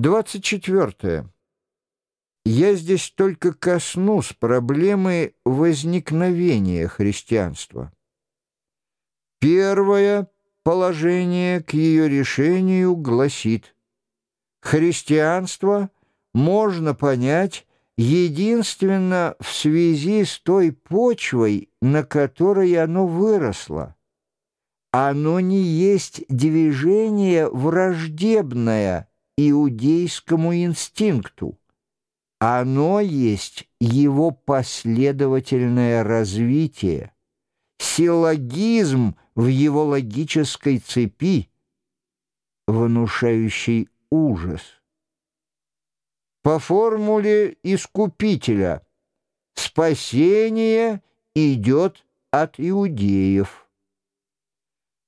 24. Я здесь только коснусь проблемы возникновения христианства. Первое положение к ее решению гласит «Христианство можно понять единственно в связи с той почвой, на которой оно выросло. Оно не есть движение враждебное» иудейскому инстинкту. Оно есть его последовательное развитие, силлогизм в его логической цепи, внушающий ужас. По формуле искупителя спасение идет от иудеев.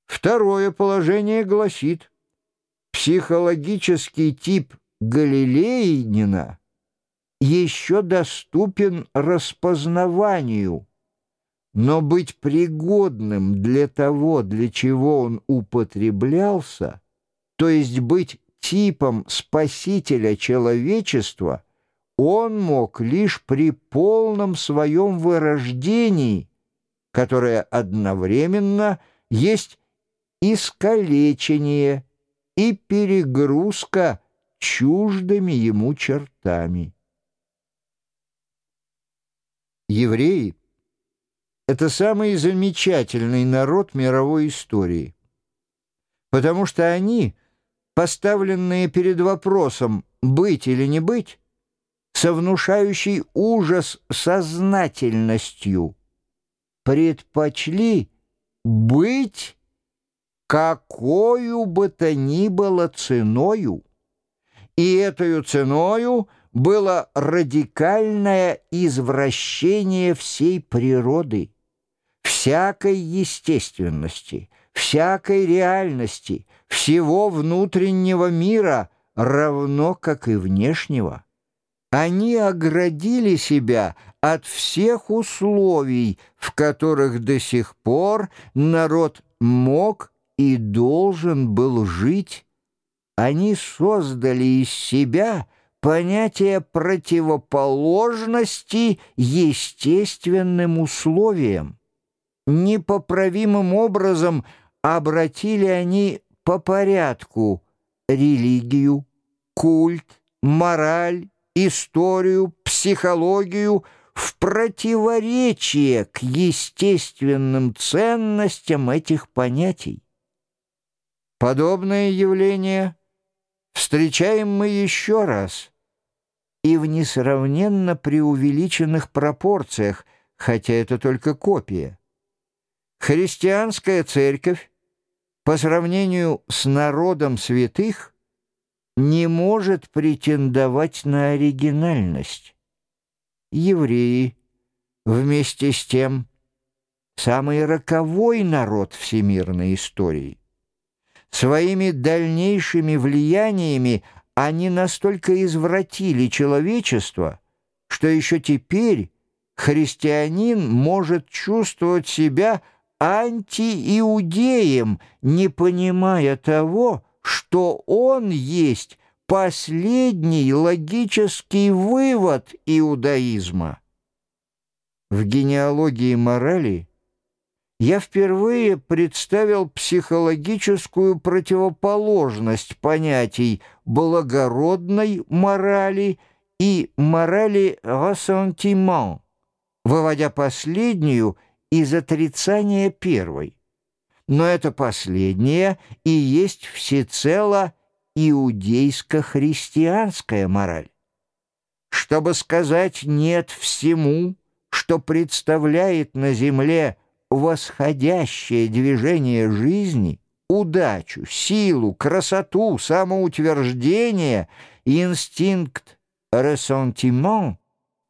Второе положение гласит, Психологический тип Галилеянина еще доступен распознаванию, но быть пригодным для того, для чего он употреблялся, то есть быть типом спасителя человечества, он мог лишь при полном своем вырождении, которое одновременно есть искалечение и перегрузка чуждыми ему чертами. Евреи — это самый замечательный народ мировой истории, потому что они, поставленные перед вопросом «быть или не быть», со внушающей ужас сознательностью предпочли быть какую бы то ни было ценою. И этой ценою было радикальное извращение всей природы, всякой естественности, всякой реальности, всего внутреннего мира, равно как и внешнего. Они оградили себя от всех условий, в которых до сих пор народ мог и должен был жить, они создали из себя понятие противоположности естественным условиям. Непоправимым образом обратили они по порядку религию, культ, мораль, историю, психологию в противоречие к естественным ценностям этих понятий. Подобное явление встречаем мы еще раз и в несравненно преувеличенных пропорциях, хотя это только копия. Христианская церковь по сравнению с народом святых не может претендовать на оригинальность. Евреи вместе с тем самый роковой народ всемирной истории. Своими дальнейшими влияниями они настолько извратили человечество, что еще теперь христианин может чувствовать себя антииудеем, не понимая того, что он есть последний логический вывод иудаизма. В генеалогии морали – я впервые представил психологическую противоположность понятий благородной морали и морали «рассентимент», выводя последнюю из отрицания первой. Но это последнее и есть всецело иудейско-христианская мораль. Чтобы сказать «нет» всему, что представляет на земле восходящее движение жизни, удачу, силу, красоту, самоутверждение, инстинкт ресентимент,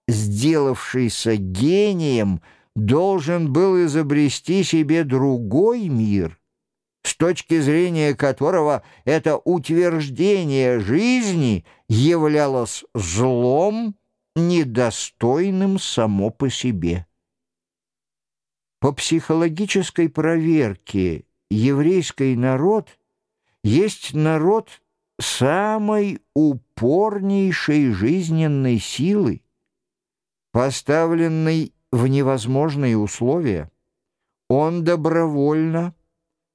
сделавшийся гением, должен был изобрести себе другой мир, с точки зрения которого это утверждение жизни являлось злом, недостойным само по себе. По психологической проверке еврейский народ есть народ самой упорнейшей жизненной силы, поставленной в невозможные условия, он добровольно,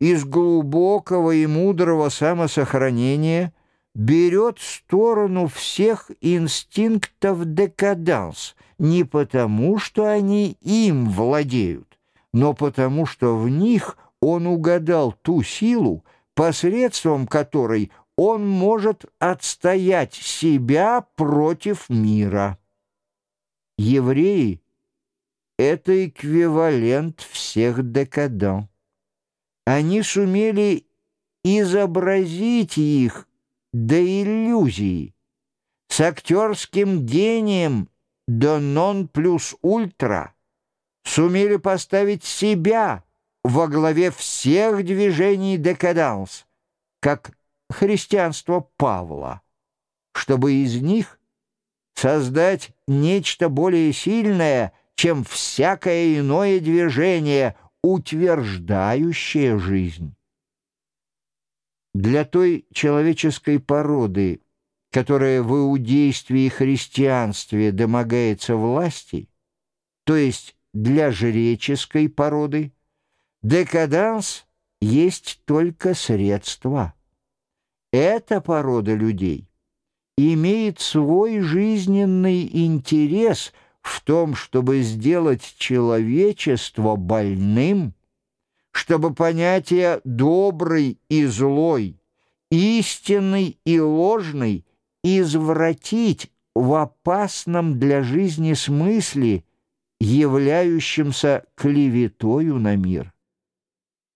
из глубокого и мудрого самосохранения берет сторону всех инстинктов декаданс, не потому, что они им владеют, но потому, что в них он угадал ту силу, посредством которой он может отстоять себя против мира. Евреи — это эквивалент всех декадан. Они сумели изобразить их до иллюзии, с актерским гением до нон плюс ультра, сумели поставить себя во главе всех движений декаданс, как христианство Павла, чтобы из них создать нечто более сильное, чем всякое иное движение, утверждающее жизнь. Для той человеческой породы, которая в иудействе и христианстве домогается власти, то есть для жреческой породы, декаданс есть только средство. Эта порода людей имеет свой жизненный интерес в том, чтобы сделать человечество больным, чтобы понятия «добрый» и «злой», «истинный» и «ложный» извратить в опасном для жизни смысле, являющемся клеветою на мир.